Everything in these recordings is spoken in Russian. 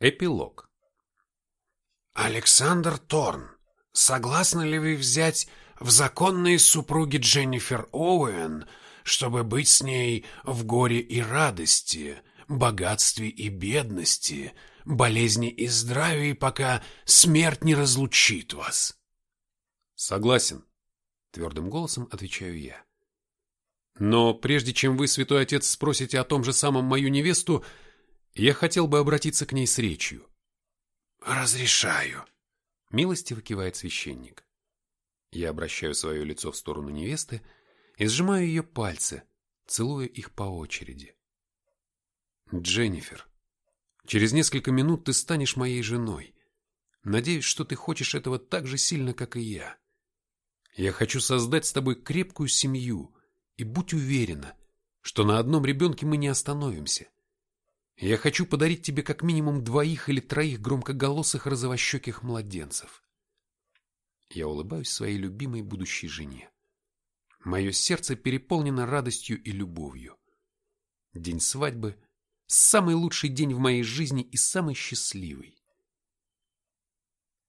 Эпилог. Александр Торн, согласны ли вы взять в законные супруги Дженнифер Оуэн, чтобы быть с ней в горе и радости, богатстве и бедности, болезни и здравии, пока смерть не разлучит вас? Согласен, твердым голосом отвечаю я. Но прежде чем вы, святой отец, спросите о том же самом мою невесту, я хотел бы обратиться к ней с речью. Разрешаю. Милостиво кивает священник. Я обращаю свое лицо в сторону невесты и сжимаю ее пальцы, целуя их по очереди. Дженнифер, через несколько минут ты станешь моей женой. Надеюсь, что ты хочешь этого так же сильно, как и я. Я хочу создать с тобой крепкую семью, и будь уверена, что на одном ребенке мы не остановимся. Я хочу подарить тебе как минимум двоих или троих громкоголосых розовощеких младенцев. Я улыбаюсь своей любимой будущей жене. Мое сердце переполнено радостью и любовью. День свадьбы – самый лучший день в моей жизни и самый счастливый.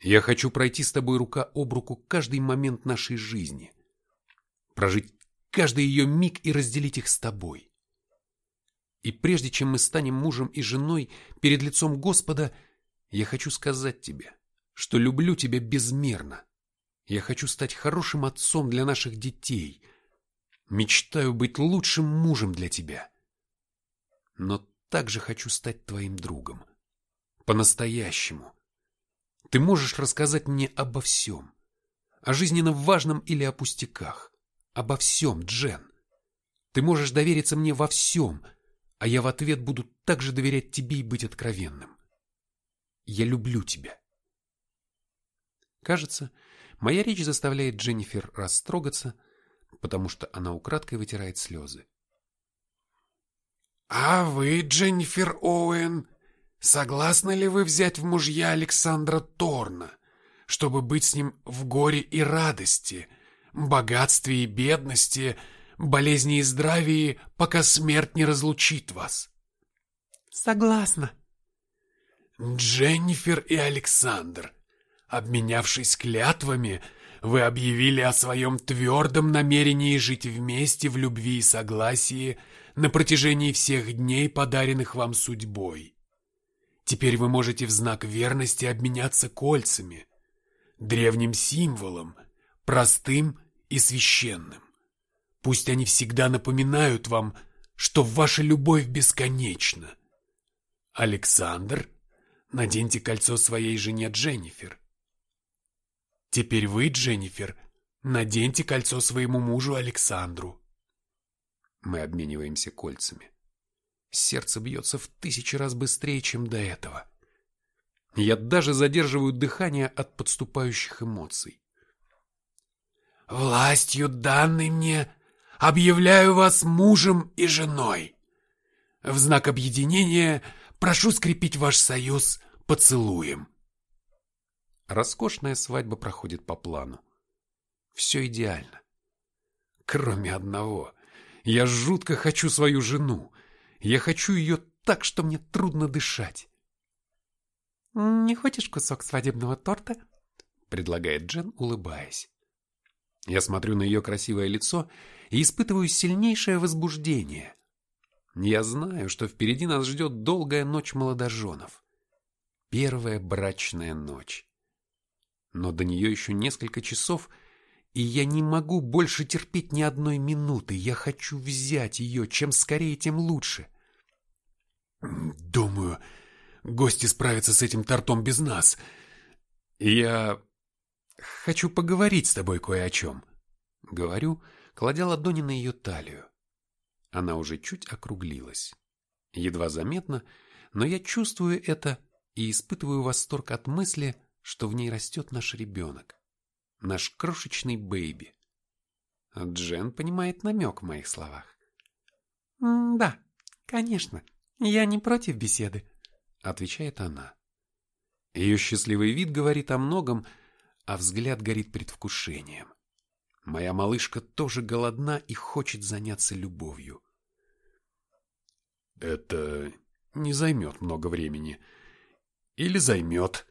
Я хочу пройти с тобой рука об руку каждый момент нашей жизни, прожить каждый ее миг и разделить их с тобой. И прежде чем мы станем мужем и женой перед лицом Господа, я хочу сказать тебе, что люблю тебя безмерно. Я хочу стать хорошим отцом для наших детей. Мечтаю быть лучшим мужем для тебя. Но также хочу стать твоим другом. По-настоящему. Ты можешь рассказать мне обо всем. О жизненно важном или о пустяках. Обо всем, Джен. Ты можешь довериться мне во всем – а я в ответ буду также доверять тебе и быть откровенным. Я люблю тебя. Кажется, моя речь заставляет Дженнифер растрогаться, потому что она украдкой вытирает слезы. «А вы, Дженнифер Оуэн, согласны ли вы взять в мужья Александра Торна, чтобы быть с ним в горе и радости, богатстве и бедности, болезни и здравии, пока смерть не разлучит вас. Согласна. Дженнифер и Александр, обменявшись клятвами, вы объявили о своем твердом намерении жить вместе в любви и согласии на протяжении всех дней, подаренных вам судьбой. Теперь вы можете в знак верности обменяться кольцами, древним символом, простым и священным. Пусть они всегда напоминают вам, что ваша любовь бесконечна. Александр, наденьте кольцо своей жене Дженнифер. Теперь вы, Дженнифер, наденьте кольцо своему мужу Александру. Мы обмениваемся кольцами. Сердце бьется в тысячи раз быстрее, чем до этого. Я даже задерживаю дыхание от подступающих эмоций. «Властью данной мне объявляю вас мужем и женой. В знак объединения прошу скрепить ваш союз поцелуем. Роскошная свадьба проходит по плану. Все идеально. Кроме одного. Я жутко хочу свою жену. Я хочу ее так, что мне трудно дышать. «Не хочешь кусок свадебного торта?» предлагает Джен, улыбаясь. Я смотрю на ее красивое лицо и испытываю сильнейшее возбуждение. Я знаю, что впереди нас ждет долгая ночь молодоженов. Первая брачная ночь. Но до нее еще несколько часов, и я не могу больше терпеть ни одной минуты. Я хочу взять ее, чем скорее, тем лучше. Думаю, гости справятся с этим тортом без нас. Я Хочу поговорить с тобой кое о чем. Говорю, кладя ладони на ее талию. Она уже чуть округлилась. Едва заметно, но я чувствую это и испытываю восторг от мысли, что в ней растет наш ребенок. Наш крошечный бэйби. Джен понимает намек в моих словах. «Да, конечно, я не против беседы», — отвечает она. Ее счастливый вид говорит о многом, а взгляд горит предвкушением. Моя малышка тоже голодна и хочет заняться любовью. Это не займет много времени. Или займет.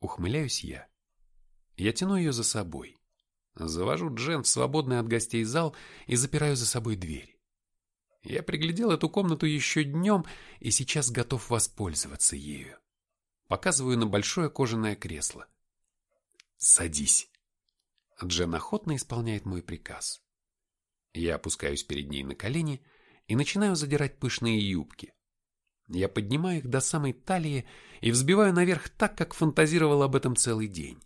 Ухмыляюсь я. Я тяну ее за собой. Завожу Джен в свободный от гостей зал и запираю за собой дверь. Я приглядел эту комнату еще днем и сейчас готов воспользоваться ею. Показываю на большое кожаное кресло. «Садись». Джен охотно исполняет мой приказ. Я опускаюсь перед ней на колени и начинаю задирать пышные юбки. Я поднимаю их до самой талии и взбиваю наверх так, как фантазировал об этом целый день.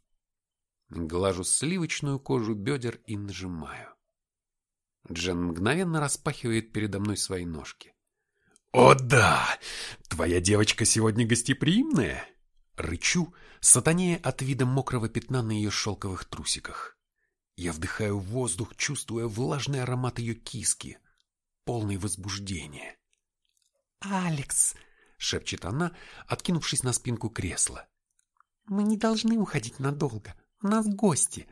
Глажу сливочную кожу бедер и нажимаю. Джен мгновенно распахивает передо мной свои ножки. «О да! Твоя девочка сегодня гостеприимная!» Рычу, сатанея от вида мокрого пятна на ее шелковых трусиках. Я вдыхаю воздух, чувствуя влажный аромат ее киски, полный возбуждения. «Алекс!» — шепчет она, откинувшись на спинку кресла. «Мы не должны уходить надолго. У нас гости».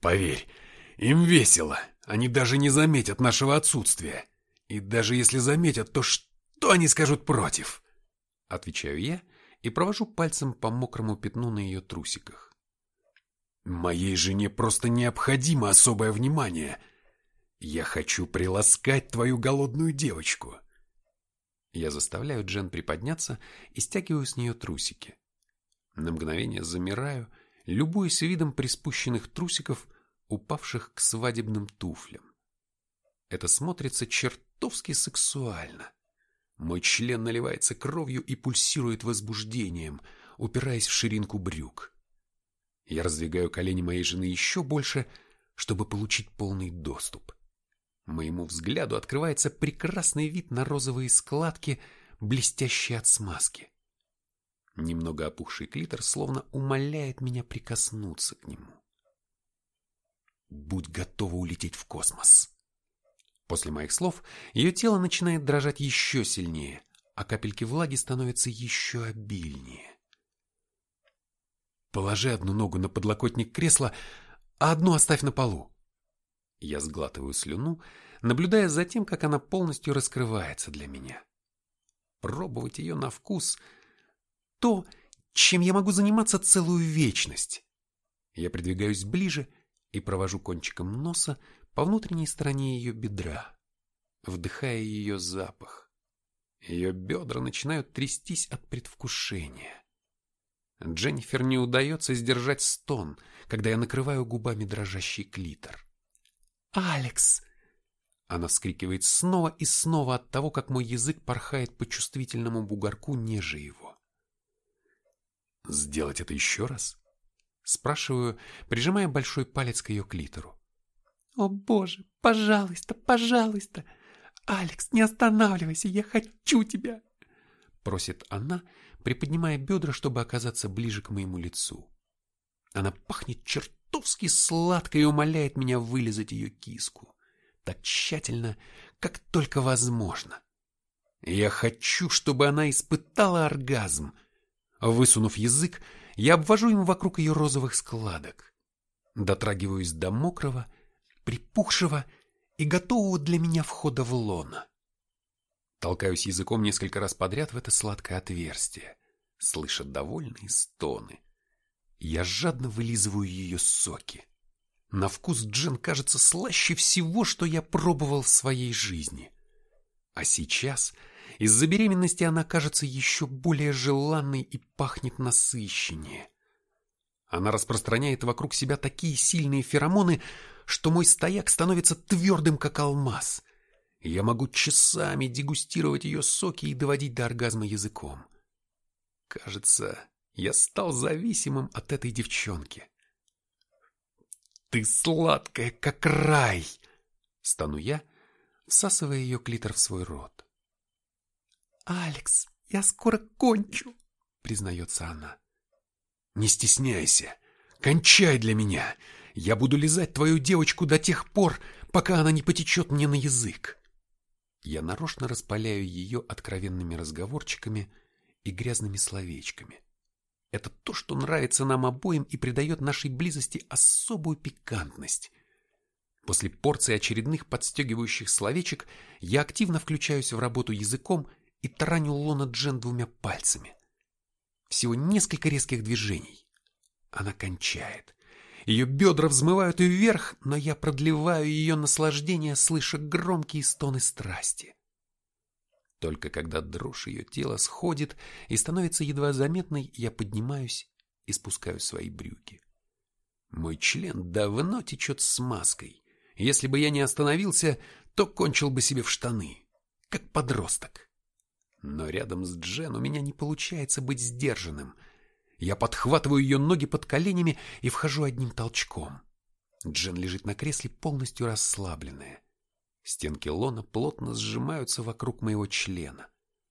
«Поверь, им весело. Они даже не заметят нашего отсутствия. И даже если заметят, то что они скажут против?» Отвечаю я и провожу пальцем по мокрому пятну на ее трусиках. «Моей жене просто необходимо особое внимание. Я хочу приласкать твою голодную девочку». Я заставляю Джен приподняться и стягиваю с нее трусики. На мгновение замираю, любуясь видом приспущенных трусиков, упавших к свадебным туфлям. Это смотрится чертовски сексуально. Мой член наливается кровью и пульсирует возбуждением, упираясь в ширинку брюк. Я раздвигаю колени моей жены еще больше, чтобы получить полный доступ. Моему взгляду открывается прекрасный вид на розовые складки, блестящие от смазки. Немного опухший клитор словно умоляет меня прикоснуться к нему. Будь готова улететь в космос. После моих слов ее тело начинает дрожать еще сильнее, а капельки влаги становятся еще обильнее. Положи одну ногу на подлокотник кресла, а одну оставь на полу. Я сглатываю слюну, наблюдая за тем, как она полностью раскрывается для меня. Пробовать ее на вкус — то, чем я могу заниматься целую вечность. Я придвигаюсь ближе и провожу кончиком носа по внутренней стороне ее бедра, вдыхая ее запах. Ее бедра начинают трястись от предвкушения. Дженнифер не удается сдержать стон, когда я накрываю губами дрожащий клитор. «Алекс!» Она вскрикивает снова и снова от того, как мой язык порхает по чувствительному бугорку ниже его. «Сделать это еще раз?» Спрашиваю, прижимая большой палец к ее клитору. «О боже, пожалуйста, пожалуйста! Алекс, не останавливайся, я хочу тебя!» Просит она, приподнимая бедра, чтобы оказаться ближе к моему лицу. Она пахнет чертовски сладко и умоляет меня вылезать ее киску. Так тщательно, как только возможно. Я хочу, чтобы она испытала оргазм. Высунув язык, я обвожу им вокруг ее розовых складок. Дотрагиваюсь до мокрого, припухшего и готового для меня входа в лона. Толкаюсь языком несколько раз подряд в это сладкое отверстие, слыша довольные стоны. Я жадно вылизываю ее соки. На вкус джин кажется слаще всего, что я пробовал в своей жизни. А сейчас из-за беременности она кажется еще более желанной и пахнет насыщеннее. Она распространяет вокруг себя такие сильные феромоны, что мой стояк становится твердым, как алмаз. Я могу часами дегустировать ее соки и доводить до оргазма языком. Кажется, я стал зависимым от этой девчонки. «Ты сладкая, как рай!» — стану я, всасывая ее клитор в свой рот. «Алекс, я скоро кончу», — признается она. «Не стесняйся, кончай для меня. Я буду лизать твою девочку до тех пор, пока она не потечет мне на язык». Я нарочно распаляю ее откровенными разговорчиками и грязными словечками. Это то, что нравится нам обоим и придает нашей близости особую пикантность. После порции очередных подстегивающих словечек я активно включаюсь в работу языком и тараню лона Джен двумя пальцами. Всего несколько резких движений. Она кончает. Ее бедра взмывают вверх, но я продлеваю ее наслаждение, слыша громкие стоны страсти. Только когда дрожь ее тела сходит и становится едва заметной, я поднимаюсь и спускаю свои брюки. Мой член давно течет смазкой. Если бы я не остановился, то кончил бы себе в штаны, как подросток. Но рядом с Джен у меня не получается быть сдержанным. Я подхватываю ее ноги под коленями и вхожу одним толчком. Джен лежит на кресле полностью расслабленная. Стенки лона плотно сжимаются вокруг моего члена.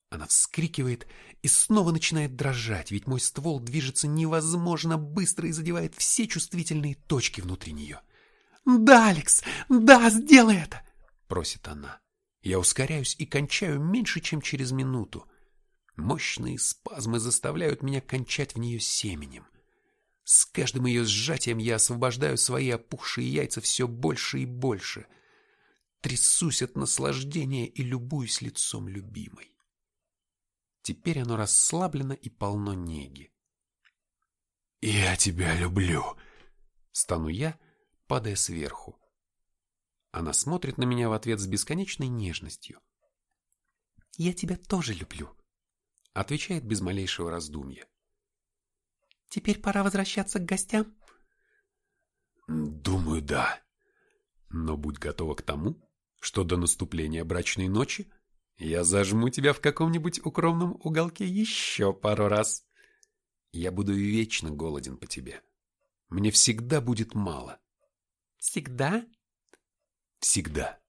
Она вскрикивает и снова начинает дрожать, ведь мой ствол движется невозможно быстро и задевает все чувствительные точки внутри нее. «Да, Алекс, да, сделай это!» — просит она. Я ускоряюсь и кончаю меньше, чем через минуту. Мощные спазмы заставляют меня кончать в нее семенем. С каждым ее сжатием я освобождаю свои опухшие яйца все больше и больше. Трясусь от наслаждения и любуюсь лицом любимой. Теперь оно расслаблено и полно неги. «Я тебя люблю!» Стану я, падая сверху. Она смотрит на меня в ответ с бесконечной нежностью. «Я тебя тоже люблю», — отвечает без малейшего раздумья. «Теперь пора возвращаться к гостям?» «Думаю, да». «Но будь готова к тому, что до наступления брачной ночи я зажму тебя в каком-нибудь укромном уголке еще пару раз. Я буду вечно голоден по тебе. Мне всегда будет мало. Всегда? Всегда.